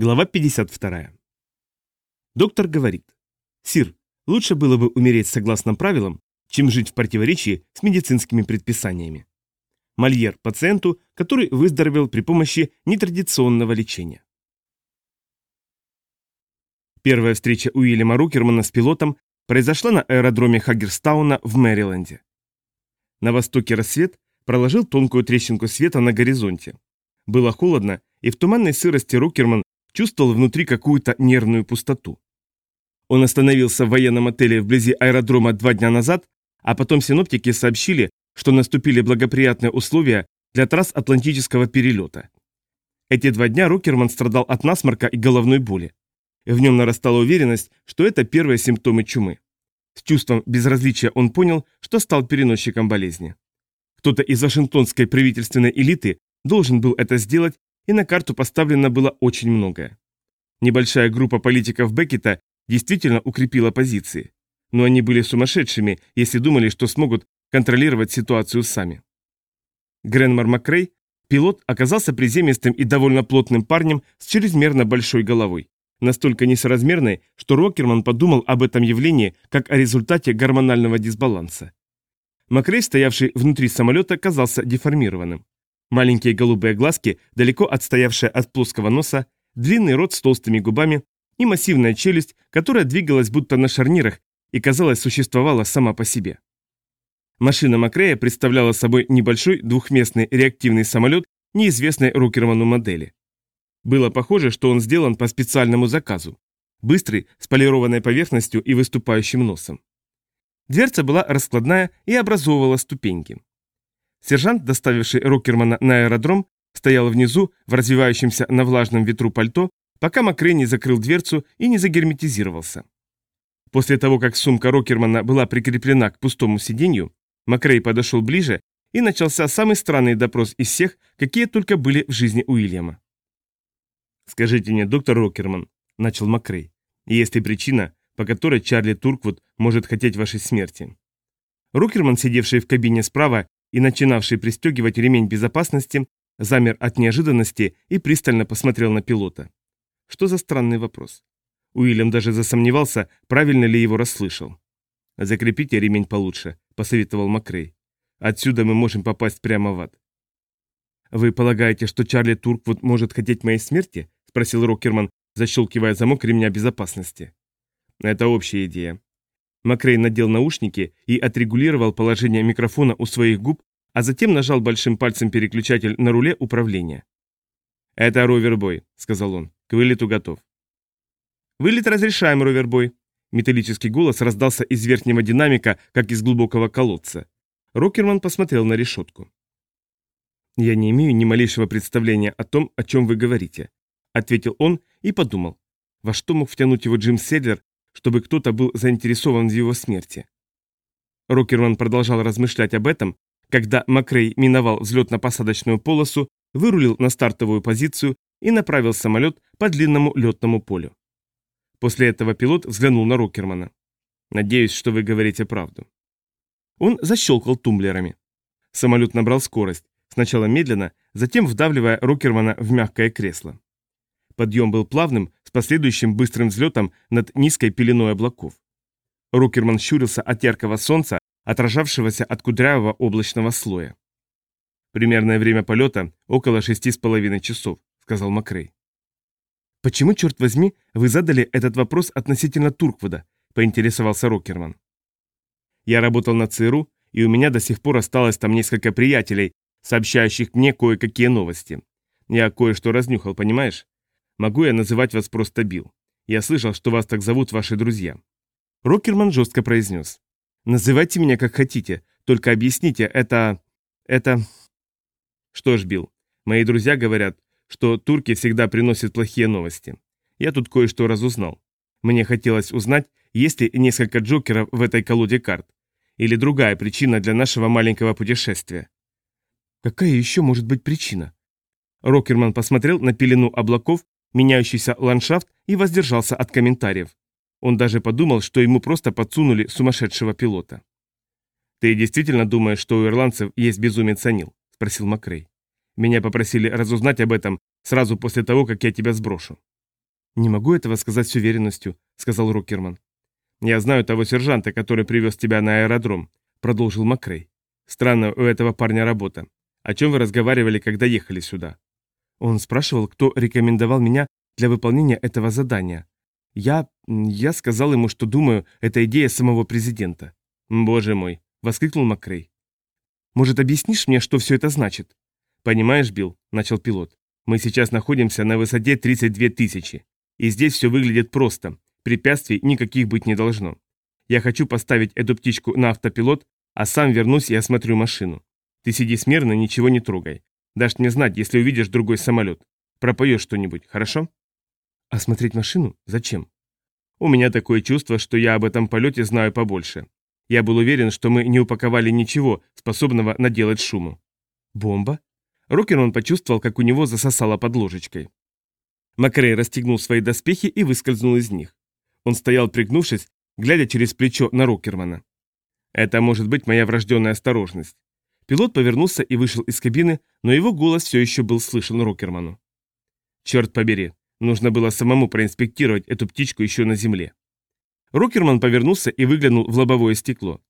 Глава 52. Доктор говорит. Сир, лучше было бы умереть согласно правилам, чем жить в противоречии с медицинскими предписаниями. Мольер пациенту, который выздоровел при помощи нетрадиционного лечения. Первая встреча Уильяма Рукермана с пилотом произошла на аэродроме Хаггерстауна в Мэриленде. На востоке рассвет проложил тонкую трещинку света на горизонте. Было холодно, и в туманной сырости Рукерман чувствовал внутри какую-то нервную пустоту. Он остановился в военном отеле вблизи аэродрома два дня назад, а потом синоптики сообщили, что наступили благоприятные условия для трансатлантического перелета. Эти два дня Рокерман страдал от насморка и головной боли. В нем нарастала уверенность, что это первые симптомы чумы. С чувством безразличия он понял, что стал переносчиком болезни. Кто-то из вашингтонской правительственной элиты должен был это сделать и на карту поставлено было очень многое. Небольшая группа политиков Беккета действительно укрепила позиции, но они были сумасшедшими, если думали, что смогут контролировать ситуацию сами. Гренмар Макрей, пилот, оказался приземистым и довольно плотным парнем с чрезмерно большой головой, настолько несоразмерной, что Рокерман подумал об этом явлении как о результате гормонального дисбаланса. Макрей, стоявший внутри самолета, казался деформированным. Маленькие голубые глазки, далеко отстоявшие от плоского носа, длинный рот с толстыми губами и массивная челюсть, которая двигалась будто на шарнирах и, казалось, существовала сама по себе. Машина Макрея представляла собой небольшой двухместный реактивный самолет неизвестной Рукерману модели. Было похоже, что он сделан по специальному заказу. Быстрый, с полированной поверхностью и выступающим носом. Дверца была раскладная и образовывала ступеньки. Сержант, доставивший Рокермана на аэродром, стоял внизу в развивающемся на влажном ветру пальто, пока Макрей не закрыл дверцу и не загерметизировался. После того, как сумка Рокермана была прикреплена к пустому сиденью, Макрей подошел ближе, и начался самый странный допрос из всех, какие только были в жизни Уильяма. «Скажите мне, доктор Рокерман», — начал Макрей, — «есть ли причина, по которой Чарли Турквуд может хотеть вашей смерти?» Рокерман, сидевший в кабине справа и начинавший пристегивать ремень безопасности, замер от неожиданности и пристально посмотрел на пилота. Что за странный вопрос? Уильям даже засомневался, правильно ли его расслышал. «Закрепите ремень получше», — посоветовал Макрей. «Отсюда мы можем попасть прямо в ад». «Вы полагаете, что Чарли Турквуд может хотеть моей смерти?» — спросил Рокерман, защелкивая замок ремня безопасности. «Это общая идея. Макрей надел наушники и отрегулировал положение микрофона у своих губ, а затем нажал большим пальцем переключатель на руле управления. «Это ровербой», — сказал он. «К вылету готов». «Вылет разрешаем, ровербой». Металлический голос раздался из верхнего динамика, как из глубокого колодца. Рокерман посмотрел на решетку. «Я не имею ни малейшего представления о том, о чем вы говорите», — ответил он и подумал. Во что мог втянуть его Джим Седлер, чтобы кто-то был заинтересован в его смерти. Рокерман продолжал размышлять об этом, когда Макрей миновал взлетно-посадочную полосу, вырулил на стартовую позицию и направил самолет по длинному летному полю. После этого пилот взглянул на Рокермана. «Надеюсь, что вы говорите правду». Он защелкал тумблерами. Самолет набрал скорость, сначала медленно, затем вдавливая Рокермана в мягкое кресло. Подъем был плавным, с последующим быстрым взлетом над низкой пеленой облаков. Рокерман щурился от яркого солнца, отражавшегося от кудрявого облачного слоя. «Примерное время полета – около шести с половиной часов», – сказал Макрей. «Почему, черт возьми, вы задали этот вопрос относительно Турквуда?» – поинтересовался Рокерман. «Я работал на ЦРУ, и у меня до сих пор осталось там несколько приятелей, сообщающих мне кое-какие новости. Я кое-что разнюхал, понимаешь? Могу я называть вас просто Билл? Я слышал, что вас так зовут ваши друзья». Рокерман жестко произнес. «Называйте меня как хотите, только объясните, это... это...» «Что ж, Билл, мои друзья говорят, что турки всегда приносят плохие новости. Я тут кое-что разузнал. Мне хотелось узнать, есть ли несколько джокеров в этой колоде карт. Или другая причина для нашего маленького путешествия. Какая еще может быть причина? Рокерман посмотрел на пелену облаков, меняющийся ландшафт и воздержался от комментариев. Он даже подумал, что ему просто подсунули сумасшедшего пилота. «Ты действительно думаешь, что у ирландцев есть безумец Анил?» – спросил Макрей. «Меня попросили разузнать об этом сразу после того, как я тебя сброшу». «Не могу этого сказать с уверенностью», — сказал Рокерман. «Я знаю того сержанта, который привез тебя на аэродром», — продолжил Макрей. «Странно у этого парня работа. О чем вы разговаривали, когда ехали сюда?» Он спрашивал, кто рекомендовал меня для выполнения этого задания. Я... я сказал ему, что думаю, это идея самого президента. «Боже мой!» — воскликнул Макрей. «Может, объяснишь мне, что все это значит?» «Понимаешь, Билл», — начал пилот, — «мы сейчас находимся на высоте 32 тысячи. И здесь все выглядит просто. Препятствий никаких быть не должно. Я хочу поставить эту птичку на автопилот, а сам вернусь и осмотрю машину. Ты сиди смирно, ничего не трогай. Дашь мне знать, если увидишь другой самолет. Пропоешь что-нибудь, хорошо? Осмотреть машину? Зачем? У меня такое чувство, что я об этом полете знаю побольше. Я был уверен, что мы не упаковали ничего, способного наделать шуму. Бомба? Рокерман почувствовал, как у него засосало под ложечкой. Макрей расстегнул свои доспехи и выскользнул из них. Он стоял пригнувшись, глядя через плечо на Рокермана. «Это может быть моя врожденная осторожность». Пилот повернулся и вышел из кабины, но его голос все еще был слышен Рокерману. «Черт побери, нужно было самому проинспектировать эту птичку еще на земле». Рокерман повернулся и выглянул в лобовое стекло.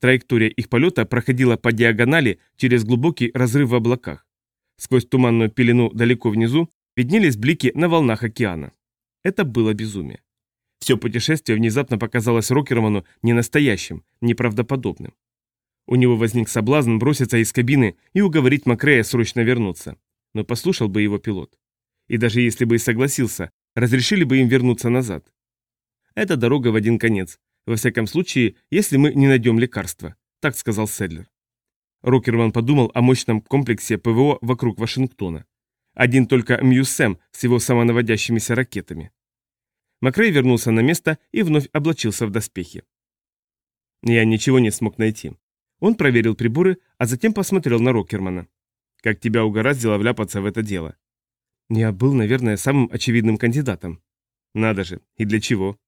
Траектория их полета проходила по диагонали через глубокий разрыв в облаках. Сквозь туманную пелену далеко внизу виднелись блики на волнах океана. Это было безумие. Все путешествие внезапно показалось Рокерману ненастоящим, неправдоподобным. У него возник соблазн броситься из кабины и уговорить Макрея срочно вернуться. Но послушал бы его пилот. И даже если бы и согласился, разрешили бы им вернуться назад. Это дорога в один конец. Во всяком случае, если мы не найдем лекарства, так сказал Седлер. Рокерман подумал о мощном комплексе ПВО вокруг Вашингтона. Один только Мьюсем с его самонаводящимися ракетами. Макрей вернулся на место и вновь облачился в доспехи. Я ничего не смог найти. Он проверил приборы, а затем посмотрел на Рокермана. Как тебя угораздило вляпаться в это дело? Я был, наверное, самым очевидным кандидатом. Надо же, и для чего?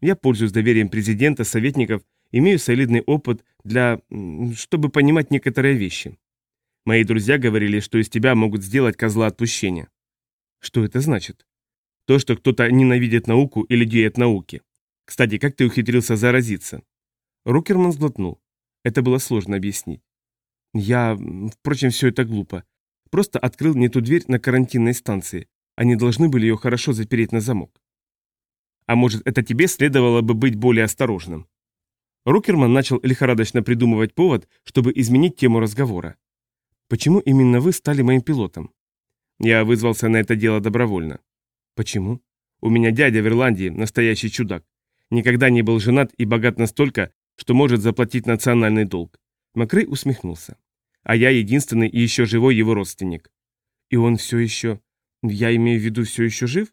Я пользуюсь доверием президента, советников, имею солидный опыт для... чтобы понимать некоторые вещи. Мои друзья говорили, что из тебя могут сделать козла отпущения. Что это значит? То, что кто-то ненавидит науку и людей от науки. Кстати, как ты ухитрился заразиться? Рукерман сглотнул. Это было сложно объяснить. Я... Впрочем, все это глупо. Просто открыл не ту дверь на карантинной станции. Они должны были ее хорошо запереть на замок. А может, это тебе следовало бы быть более осторожным? Рукерман начал лихорадочно придумывать повод, чтобы изменить тему разговора. Почему именно вы стали моим пилотом? Я вызвался на это дело добровольно. Почему? У меня дядя в Ирландии, настоящий чудак. Никогда не был женат и богат настолько, что может заплатить национальный долг. Макрей усмехнулся. А я единственный и еще живой его родственник. И он все еще... Я имею в виду, все еще жив?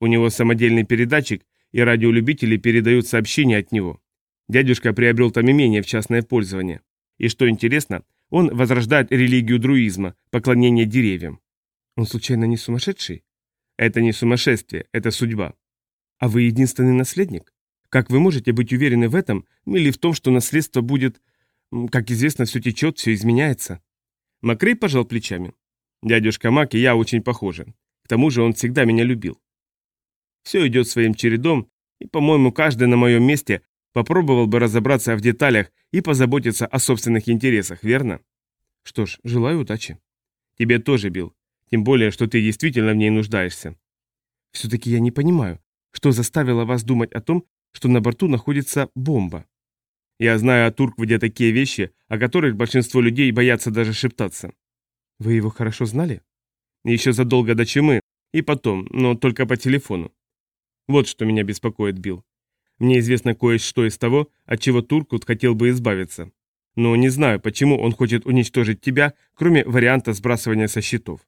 У него самодельный передатчик, и радиолюбители передают сообщения от него. Дядюшка приобрел там имение в частное пользование. И что интересно, он возрождает религию друизма, поклонение деревьям. Он случайно не сумасшедший? Это не сумасшествие, это судьба. А вы единственный наследник? Как вы можете быть уверены в этом, или в том, что наследство будет... Как известно, все течет, все изменяется. Макрей пожал плечами. Дядюшка Мак и я очень похожи. К тому же он всегда меня любил. Все идет своим чередом, и, по-моему, каждый на моем месте Попробовал бы разобраться в деталях и позаботиться о собственных интересах, верно? Что ж, желаю удачи. Тебе тоже, Билл. Тем более, что ты действительно в ней нуждаешься. Все-таки я не понимаю, что заставило вас думать о том, что на борту находится бомба. Я знаю о Турквуде такие вещи, о которых большинство людей боятся даже шептаться. Вы его хорошо знали? Еще задолго до чумы, и потом, но только по телефону. Вот что меня беспокоит, Билл. Мне известно кое-что из того, от чего Туркут хотел бы избавиться. Но не знаю, почему он хочет уничтожить тебя, кроме варианта сбрасывания со счетов.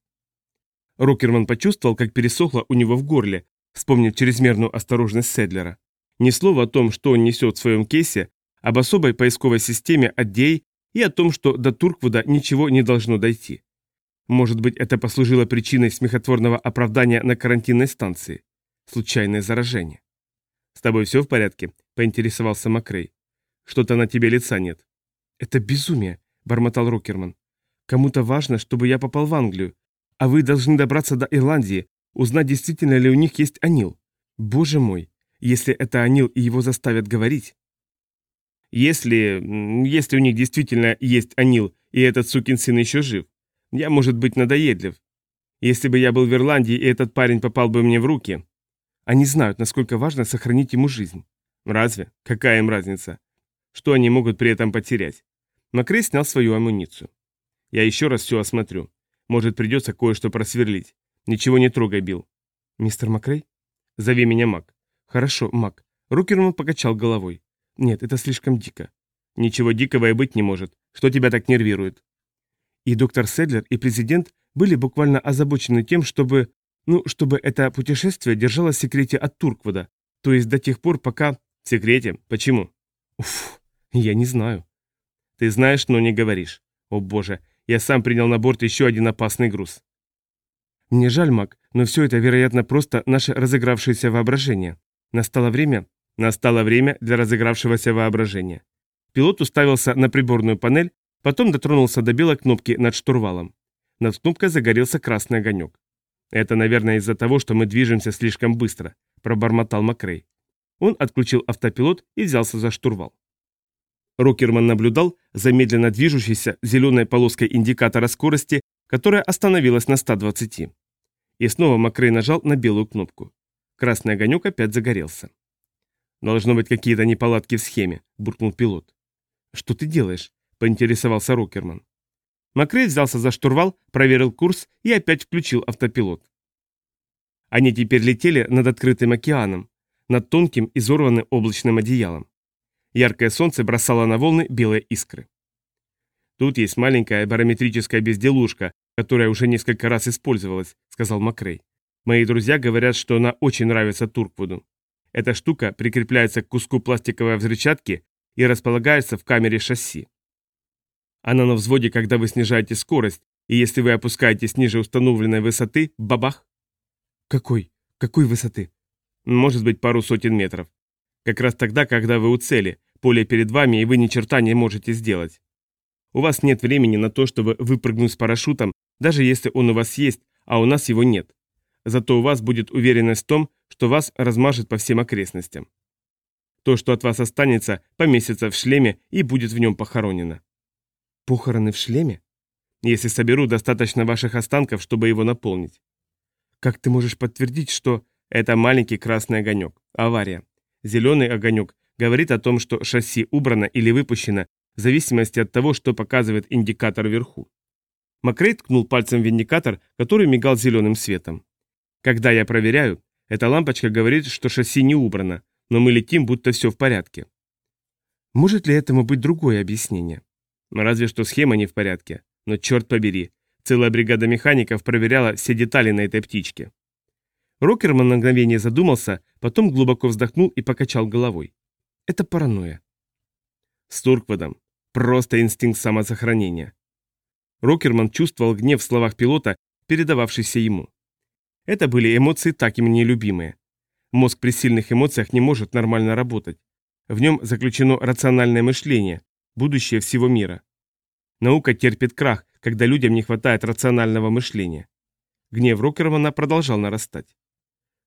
Рокерман почувствовал, как пересохло у него в горле, вспомнив чрезмерную осторожность Седлера. Ни слова о том, что он несет в своем кейсе, об особой поисковой системе от DA и о том, что до Турквуда ничего не должно дойти. Может быть, это послужило причиной смехотворного оправдания на карантинной станции. Случайное заражение. «С тобой все в порядке?» – поинтересовался Макрей. «Что-то на тебе лица нет». «Это безумие», – бормотал Рокерман. «Кому-то важно, чтобы я попал в Англию, а вы должны добраться до Ирландии, Узнать, действительно ли у них есть Анил. Боже мой, если это Анил и его заставят говорить... Если... если у них действительно есть Анил, и этот сукин сын еще жив, я, может быть, надоедлив. Если бы я был в Ирландии, и этот парень попал бы мне в руки... Они знают, насколько важно сохранить ему жизнь. Разве? Какая им разница? Что они могут при этом потерять? Макрей снял свою амуницию. Я еще раз все осмотрю. Может, придется кое-что просверлить. Ничего не трогай, Билл. Мистер Макрей? Зови меня Мак. Хорошо, Мак. Рукерман покачал головой. Нет, это слишком дико. Ничего дикого и быть не может. Что тебя так нервирует? И доктор Седлер, и президент были буквально озабочены тем, чтобы... Ну, чтобы это путешествие держалось в секрете от Турквуда. То есть до тех пор, пока... В секрете? Почему? Уф, я не знаю. Ты знаешь, но не говоришь. О боже, я сам принял на борт еще один опасный груз. Мне жаль, Мак, но все это, вероятно, просто наше разыгравшееся воображение. Настало время... Настало время для разыгравшегося воображения. Пилот уставился на приборную панель, потом дотронулся до белой кнопки над штурвалом. Над кнопкой загорелся красный огонек. «Это, наверное, из-за того, что мы движемся слишком быстро», – пробормотал Макрей. Он отключил автопилот и взялся за штурвал. Рокерман наблюдал за медленно движущейся зеленой полоской индикатора скорости, которая остановилась на 120. И снова Макрей нажал на белую кнопку. Красный огонек опять загорелся. «Должно быть какие-то неполадки в схеме», – буркнул пилот. «Что ты делаешь?» – поинтересовался Рокерман. Макрей взялся за штурвал, проверил курс и опять включил автопилот. Они теперь летели над открытым океаном, над тонким изорванным облачным одеялом. Яркое солнце бросало на волны белые искры. «Тут есть маленькая барометрическая безделушка, которая уже несколько раз использовалась», — сказал Макрей. «Мои друзья говорят, что она очень нравится Турквуду. Эта штука прикрепляется к куску пластиковой взрывчатки и располагается в камере шасси. Она на взводе, когда вы снижаете скорость, и если вы опускаетесь ниже установленной высоты, бабах. Какой? Какой высоты? Может быть, пару сотен метров. Как раз тогда, когда вы у цели, поле перед вами, и вы ни черта не можете сделать. У вас нет времени на то, чтобы выпрыгнуть с парашютом, даже если он у вас есть, а у нас его нет. Зато у вас будет уверенность в том, что вас размажет по всем окрестностям. То, что от вас останется, поместится в шлеме и будет в нем похоронено. Похороны в шлеме? Если соберу достаточно ваших останков, чтобы его наполнить. Как ты можешь подтвердить, что это маленький красный огонек? Авария. Зеленый огонек говорит о том, что шасси убрано или выпущено в зависимости от того, что показывает индикатор вверху. Макрей ткнул пальцем в индикатор, который мигал зеленым светом. Когда я проверяю, эта лампочка говорит, что шасси не убрано, но мы летим, будто все в порядке. Может ли этому быть другое объяснение? Разве что схема не в порядке. Но черт побери, целая бригада механиков проверяла все детали на этой птичке. Рокерман на мгновение задумался, потом глубоко вздохнул и покачал головой. Это паранойя. С Туркводом. Просто инстинкт самосохранения. Рокерман чувствовал гнев в словах пилота, передававшийся ему. Это были эмоции так им нелюбимые. Мозг при сильных эмоциях не может нормально работать. В нем заключено рациональное мышление, будущее всего мира. Наука терпит крах, когда людям не хватает рационального мышления. Гнев Рокермана продолжал нарастать.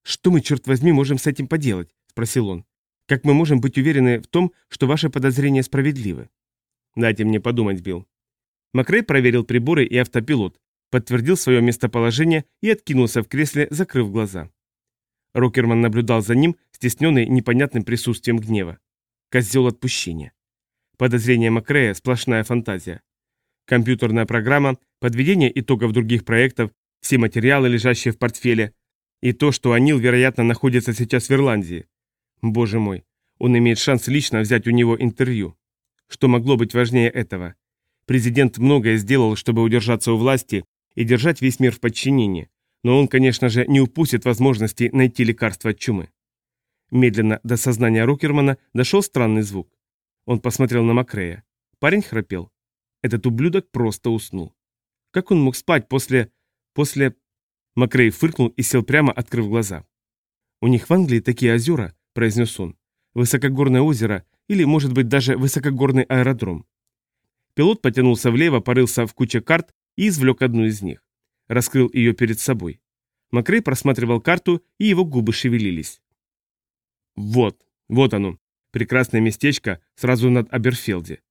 «Что мы, черт возьми, можем с этим поделать?» – спросил он. «Как мы можем быть уверены в том, что ваши подозрения справедливы?» «Дайте мне подумать, Билл». Макрей проверил приборы и автопилот, подтвердил свое местоположение и откинулся в кресле, закрыв глаза. Рокерман наблюдал за ним, стесненный непонятным присутствием гнева. Козел отпущения. Подозрение Макрея – сплошная фантазия. Компьютерная программа, подведение итогов других проектов, все материалы, лежащие в портфеле, и то, что Анил, вероятно, находится сейчас в Ирландии. Боже мой, он имеет шанс лично взять у него интервью. Что могло быть важнее этого? Президент многое сделал, чтобы удержаться у власти и держать весь мир в подчинении, но он, конечно же, не упустит возможности найти лекарство от чумы. Медленно до сознания Рокермана дошел странный звук. Он посмотрел на Макрея. Парень храпел. Этот ублюдок просто уснул. Как он мог спать после... после... Макрей фыркнул и сел прямо, открыв глаза. «У них в Англии такие озера», — произнес он. «Высокогорное озеро или, может быть, даже высокогорный аэродром». Пилот потянулся влево, порылся в куче карт и извлек одну из них. Раскрыл ее перед собой. Макрей просматривал карту, и его губы шевелились. Вот, вот оно, прекрасное местечко сразу над Аберфелде.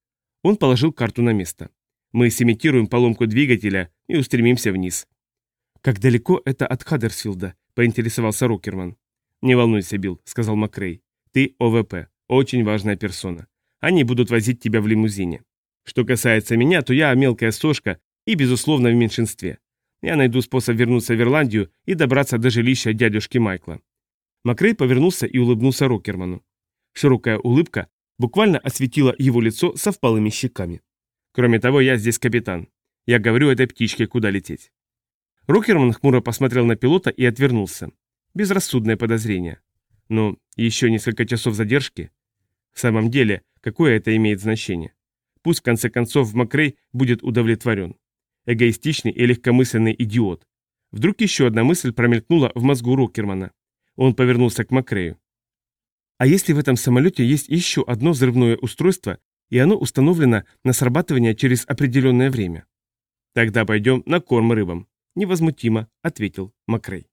Он положил карту на место. Мы сымитируем поломку двигателя и устремимся вниз. «Как далеко это от Хаддерсфилда?» – поинтересовался Рокерман. «Не волнуйся, Билл», – сказал Макрей. «Ты ОВП, очень важная персона. Они будут возить тебя в лимузине. Что касается меня, то я мелкая сошка и, безусловно, в меньшинстве. Я найду способ вернуться в Ирландию и добраться до жилища дядюшки Майкла». Макрей повернулся и улыбнулся Рокерману. Широкая улыбка буквально осветила его лицо со впалыми щеками. «Кроме того, я здесь капитан. Я говорю этой птичке, куда лететь». Рокерман хмуро посмотрел на пилота и отвернулся. Безрассудное подозрение. Но еще несколько часов задержки. В самом деле, какое это имеет значение? Пусть в конце концов Макрей будет удовлетворен. Эгоистичный и легкомысленный идиот. Вдруг еще одна мысль промелькнула в мозгу Рокермана. Он повернулся к Макрею. А если в этом самолете есть еще одно взрывное устройство, и оно установлено на срабатывание через определенное время? Тогда пойдем на корм рыбам. Невозмутимо, ответил Макрей.